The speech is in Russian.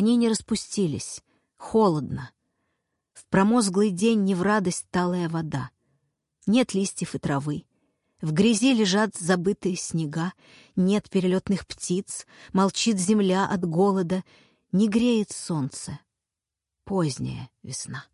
Они не распустились. Холодно. В промозглый день не в радость талая вода. Нет листьев и травы. В грязи лежат забытые снега, нет перелетных птиц, молчит земля от голода, не греет солнце. Поздняя весна.